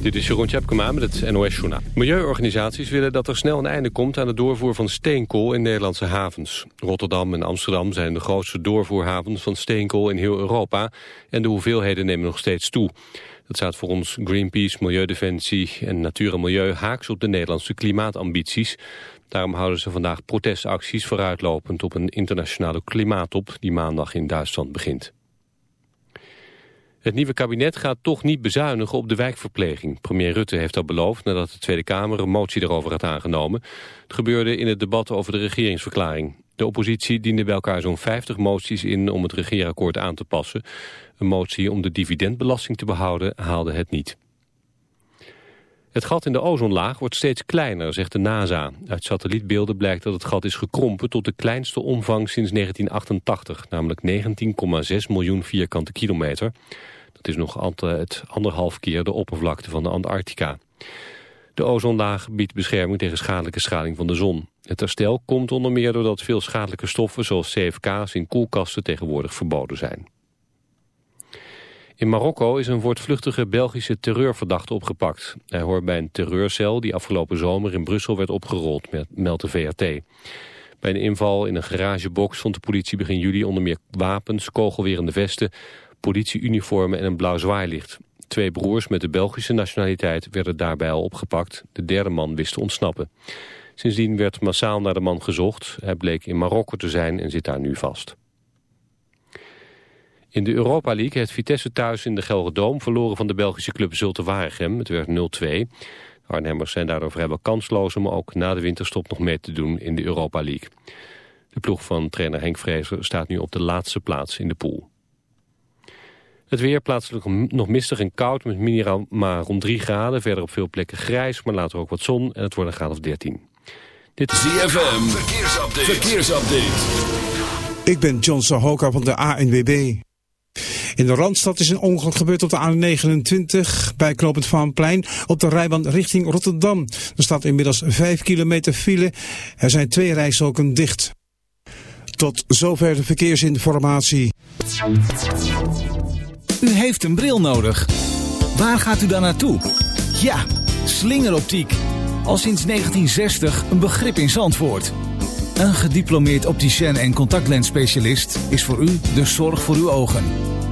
Dit is Jeroen Tjepkema met het NOS Journaal. Milieuorganisaties willen dat er snel een einde komt aan de doorvoer van steenkool in Nederlandse havens. Rotterdam en Amsterdam zijn de grootste doorvoerhavens van steenkool in heel Europa en de hoeveelheden nemen nog steeds toe. Dat staat voor ons Greenpeace, Milieudefensie en Natuur en Milieu haaks op de Nederlandse klimaatambities. Daarom houden ze vandaag protestacties vooruitlopend op een internationale klimaattop die maandag in Duitsland begint. Het nieuwe kabinet gaat toch niet bezuinigen op de wijkverpleging. Premier Rutte heeft dat beloofd nadat de Tweede Kamer een motie erover had aangenomen. Het gebeurde in het debat over de regeringsverklaring. De oppositie diende bij elkaar zo'n 50 moties in om het regeerakkoord aan te passen. Een motie om de dividendbelasting te behouden haalde het niet. Het gat in de ozonlaag wordt steeds kleiner, zegt de NASA. Uit satellietbeelden blijkt dat het gat is gekrompen tot de kleinste omvang sinds 1988, namelijk 19,6 miljoen vierkante kilometer. Dat is nog altijd anderhalf keer de oppervlakte van de Antarctica. De ozonlaag biedt bescherming tegen schadelijke straling van de zon. Het herstel komt onder meer doordat veel schadelijke stoffen zoals CFK's in koelkasten tegenwoordig verboden zijn. In Marokko is een voortvluchtige Belgische terreurverdachte opgepakt. Hij hoort bij een terreurcel die afgelopen zomer in Brussel werd opgerold, meldt de VRT. Bij een inval in een garagebox vond de politie begin juli onder meer wapens, kogelwerende vesten, politieuniformen en een blauw zwaailicht. Twee broers met de Belgische nationaliteit werden daarbij al opgepakt. De derde man wist te ontsnappen. Sindsdien werd massaal naar de man gezocht. Hij bleek in Marokko te zijn en zit daar nu vast. In de Europa League heeft Vitesse thuis in de Gelredoom verloren van de Belgische club Zulte Waregem. Het werd 0-2. De Arnhemmers zijn daardoor vrijwel kansloos om ook na de winterstop nog mee te doen in de Europa League. De ploeg van trainer Henk Vrezer staat nu op de laatste plaats in de pool. Het weer plaatselijk nog mistig en koud met minima rond 3 graden. Verder op veel plekken grijs, maar later ook wat zon en het wordt een graad of 13. Dit is ZFM, verkeersupdate. verkeersupdate. Ik ben John Sahoka van de ANWB. In de Randstad is een ongeluk gebeurd op de A29 bij Knopend Vaanplein op de rijbaan richting Rotterdam. Er staat inmiddels 5 kilometer file. Er zijn twee rijstroken dicht. Tot zover de verkeersinformatie. U heeft een bril nodig. Waar gaat u dan naartoe? Ja, slingeroptiek. Al sinds 1960 een begrip in Zandvoort. Een gediplomeerd opticien en contactlensspecialist is voor u de zorg voor uw ogen.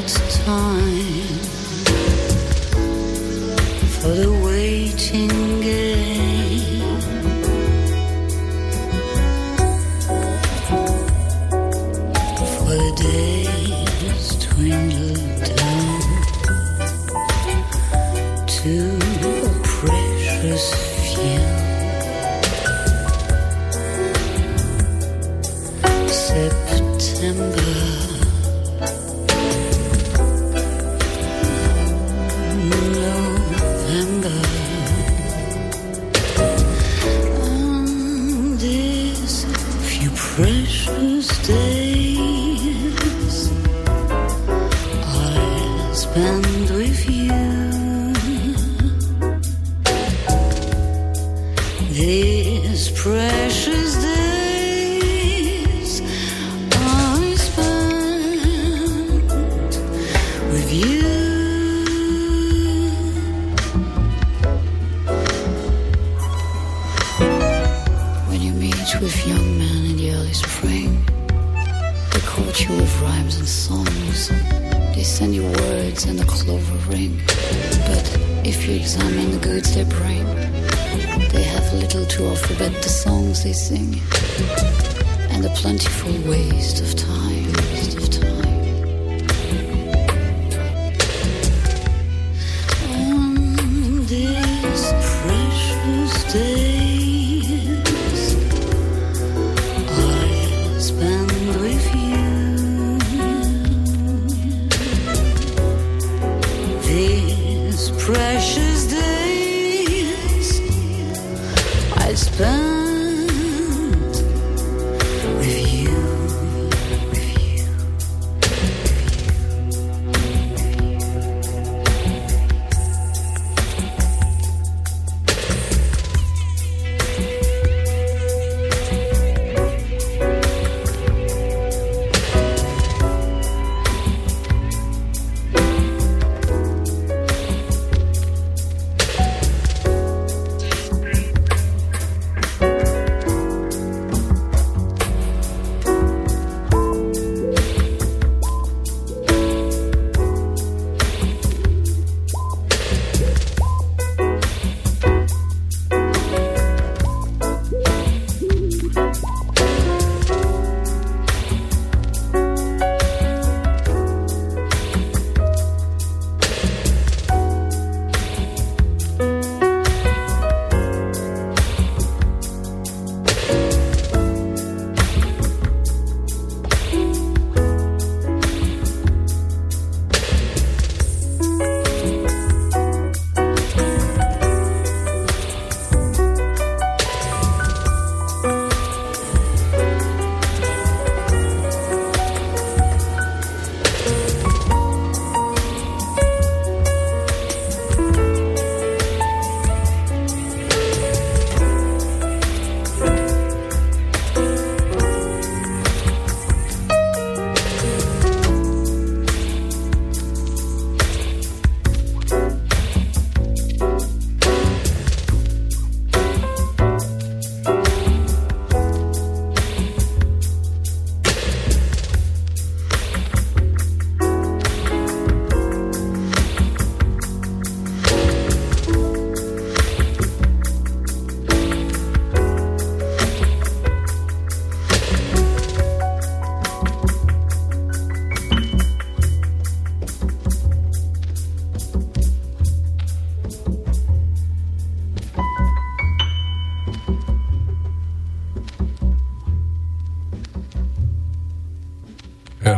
time for the waiting game. For the days down to a precious. September.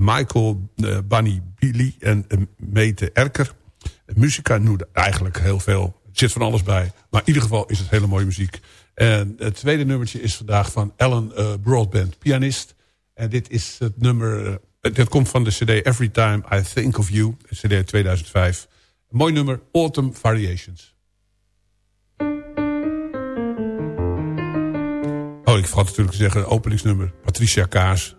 Michael uh, Bunny Billy en uh, Mete Erker. Muzika noemde eigenlijk heel veel. Er zit van alles bij. Maar in ieder geval is het hele mooie muziek. En het tweede nummertje is vandaag van Alan uh, Broadband, pianist. En dit is het nummer... dit komt van de cd Every Time I Think of You. cd 2005. Een mooi nummer, Autumn Variations. Oh, ik vergat natuurlijk te zeggen, openingsnummer. Patricia Kaas,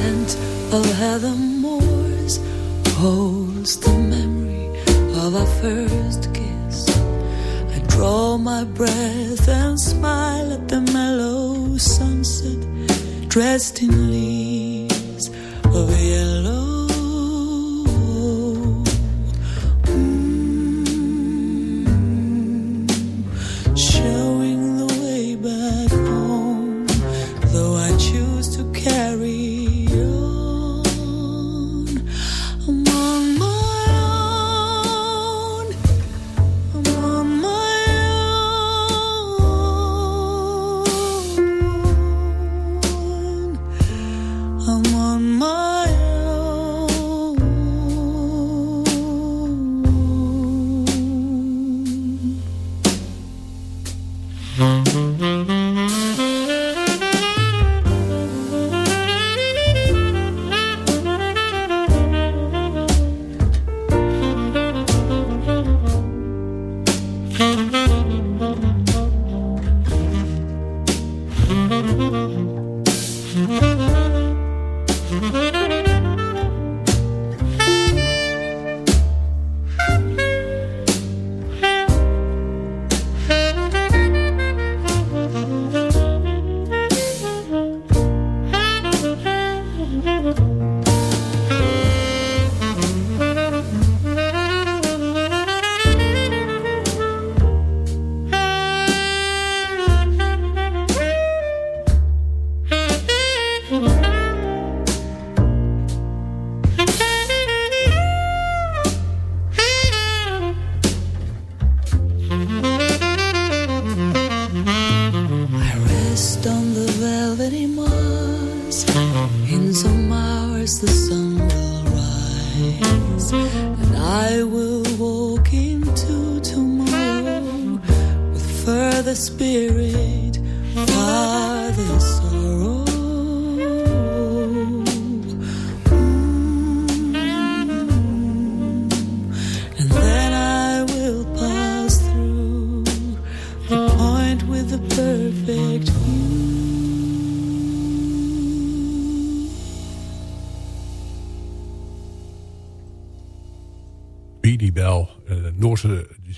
Scent of heather moors holds the memory of our first kiss. I draw my breath and smile at the mellow sunset dressed in leaves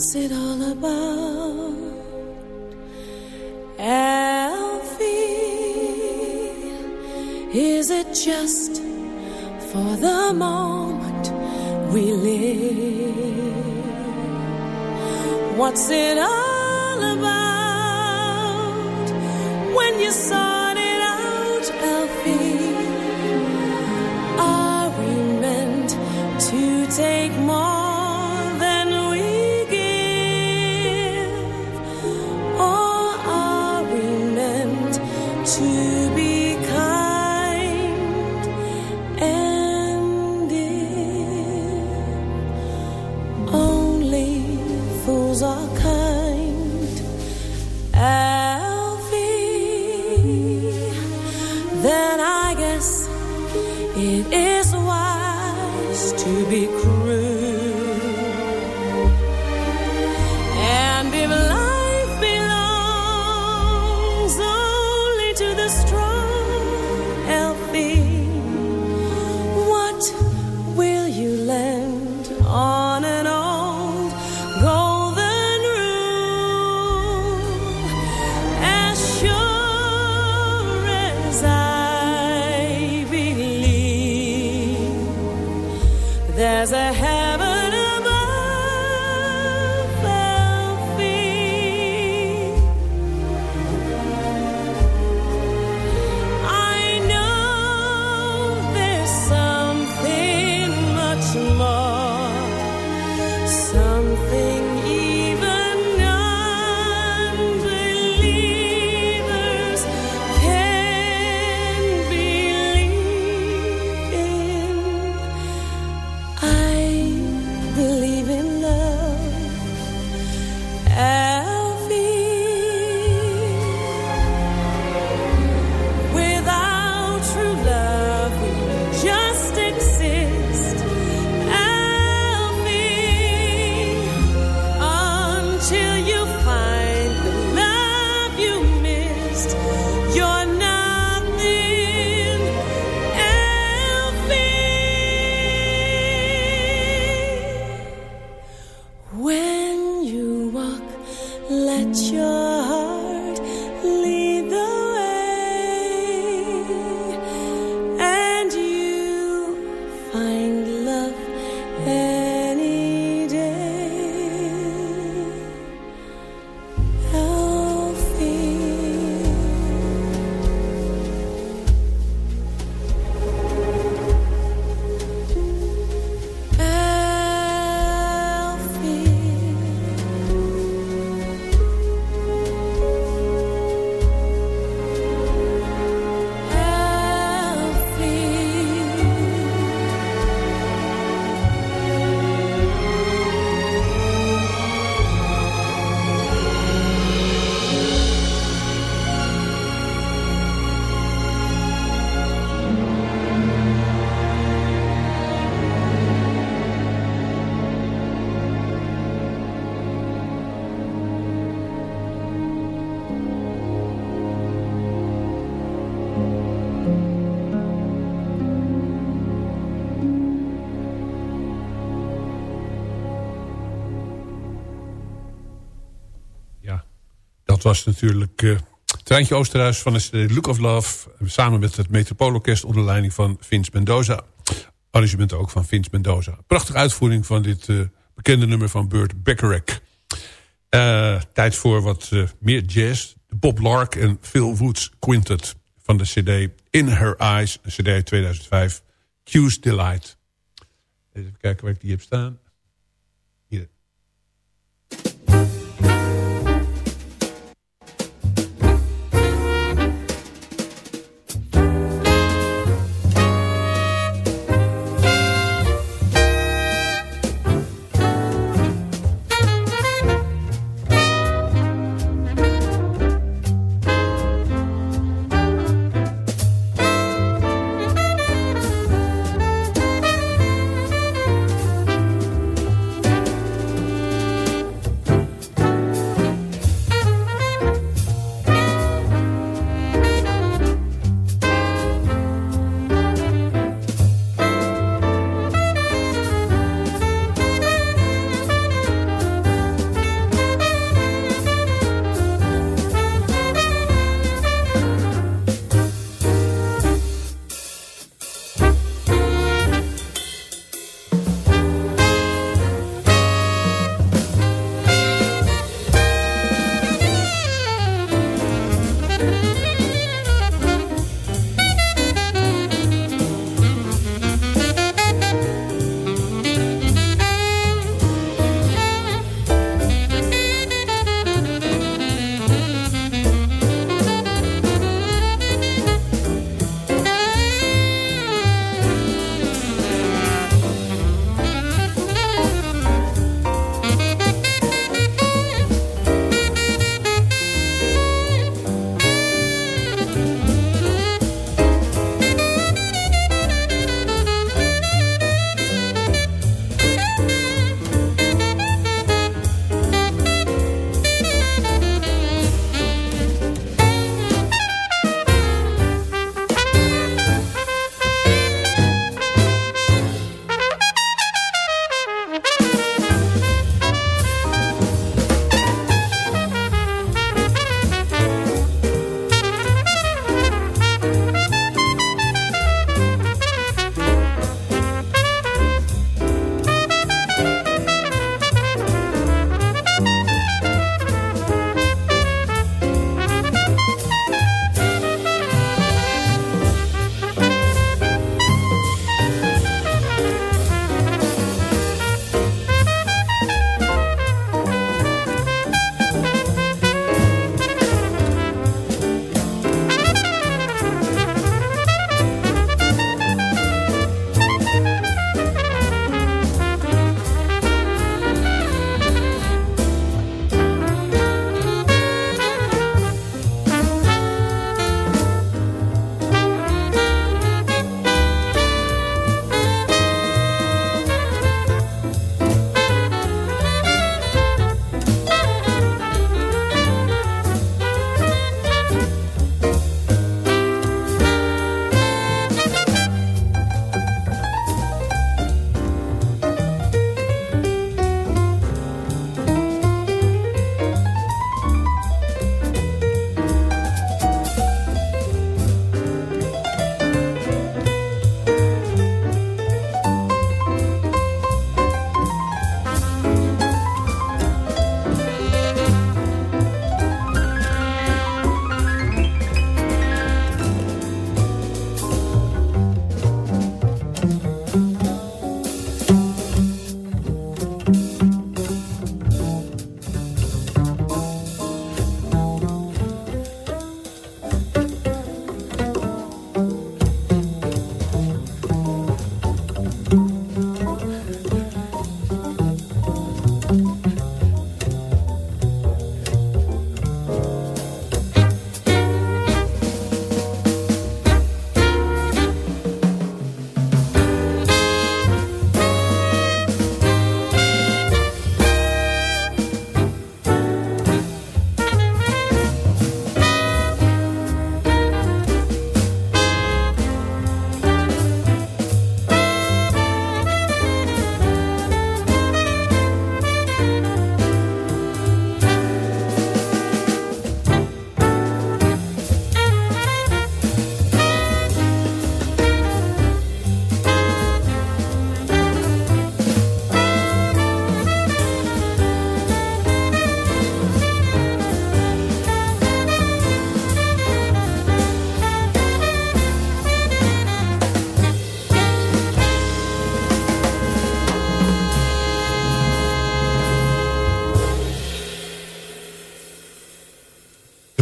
What's it all about? Alfie, is it just for the moment we live? What's it all about when you saw? Dat was natuurlijk uh, Treintje Oosterhuis van de CD Look of Love. Samen met het Metropoolorkest onder leiding van Vince Mendoza. Arrangement ook van Vince Mendoza. Prachtige uitvoering van dit uh, bekende nummer van Burt Bacharach. Uh, tijd voor wat meer jazz. Bob Lark en Phil Woods Quintet van de CD In Her Eyes. CD 2005. Q's Delight. Even kijken waar ik die heb staan.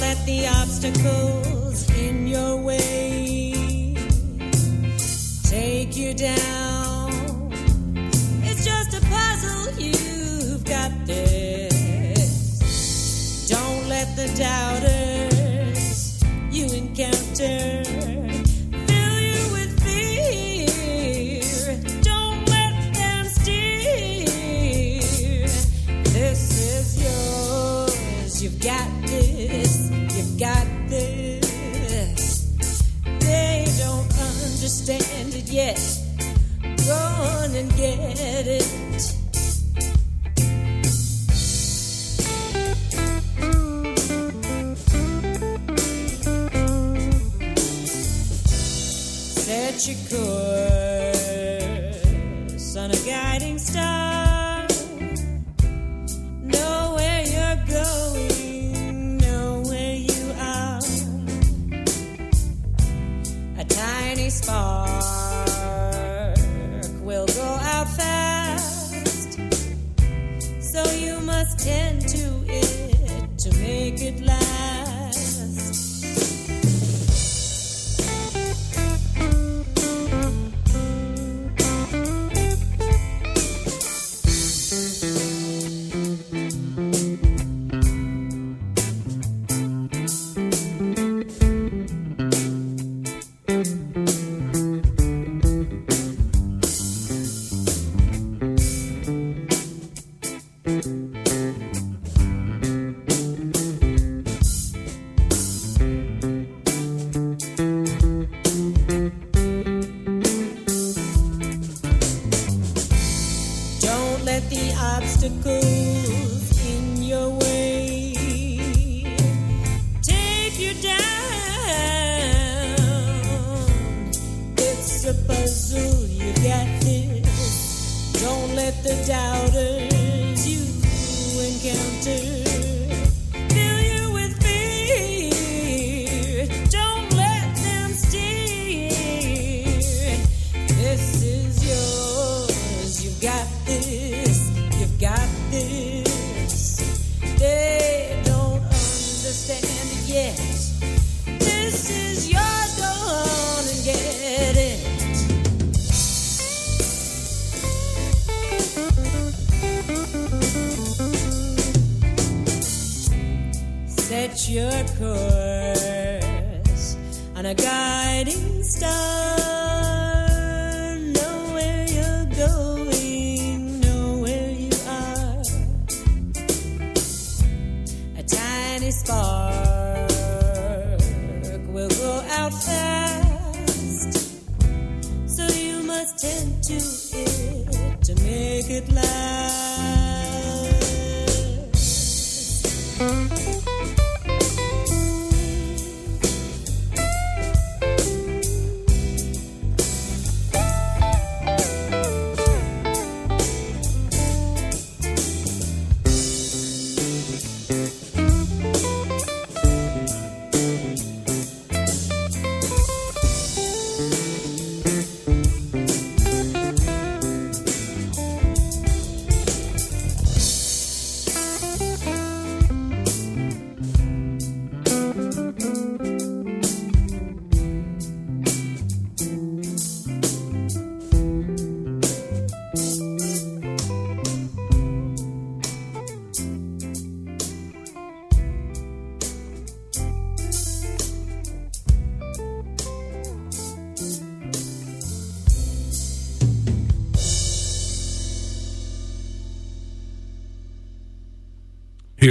Let the obstacles in your way take you down. let it.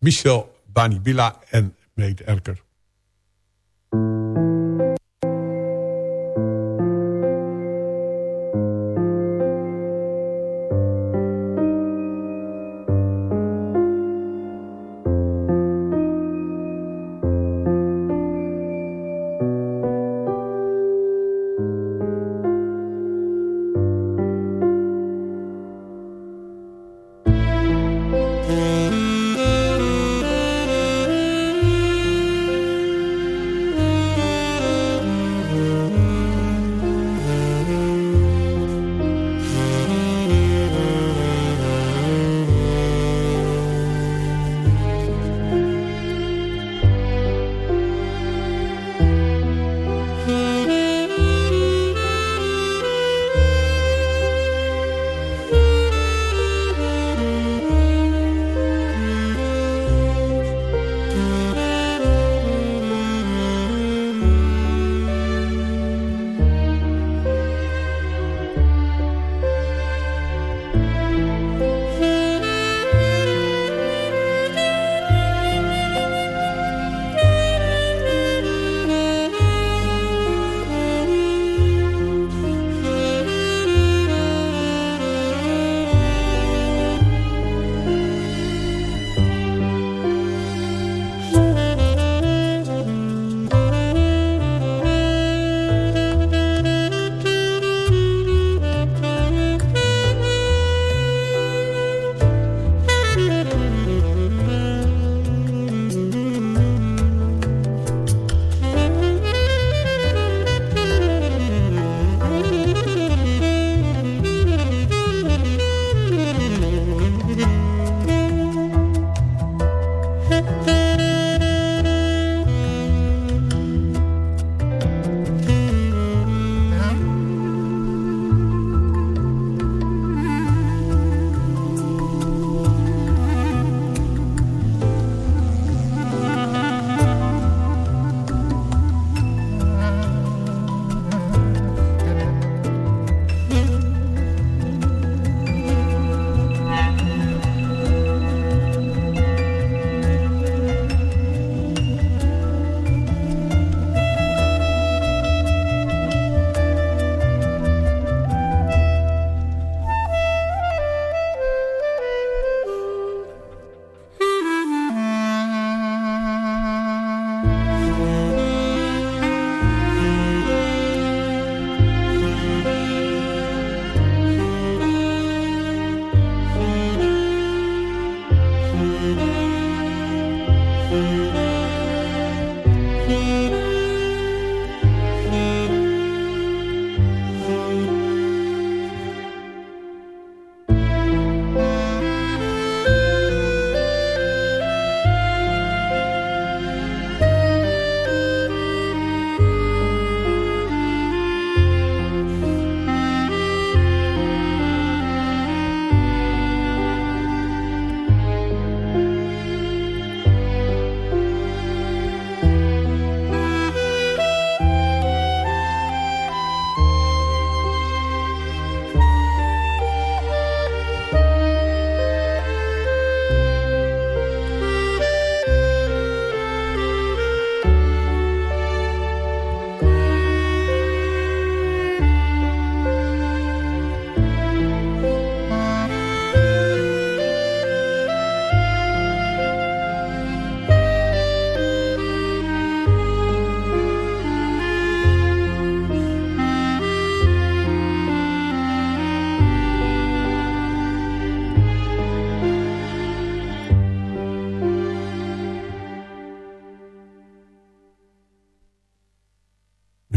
Michel Banibila en Meet Erker.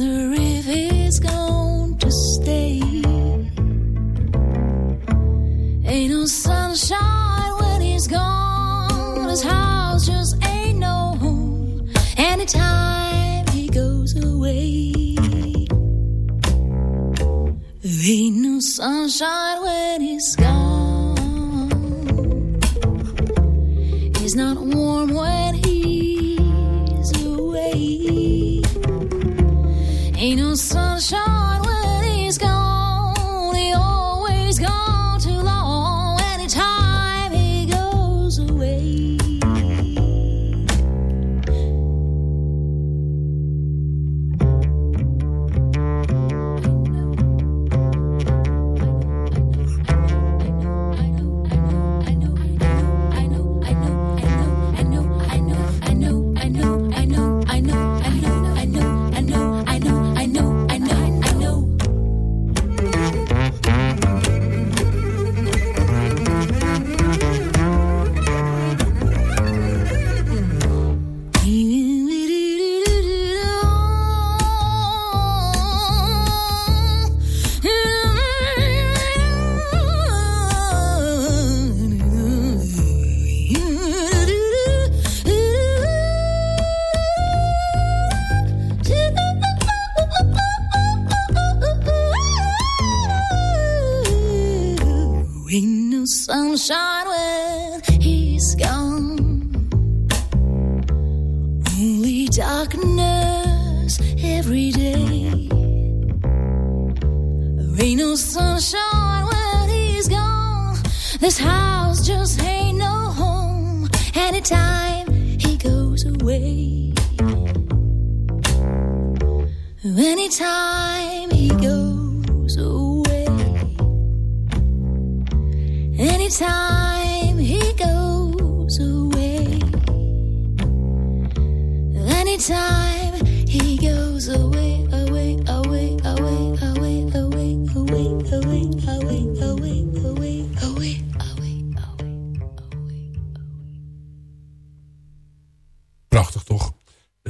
Is going to stay. Ain't no sunshine when he's gone. His house just ain't no home. Anytime he goes away, ain't no sunshine when he's gone. He's not warm when Ain't anytime he goes away. Anytime he goes away. Anytime he goes away. Anytime he goes away.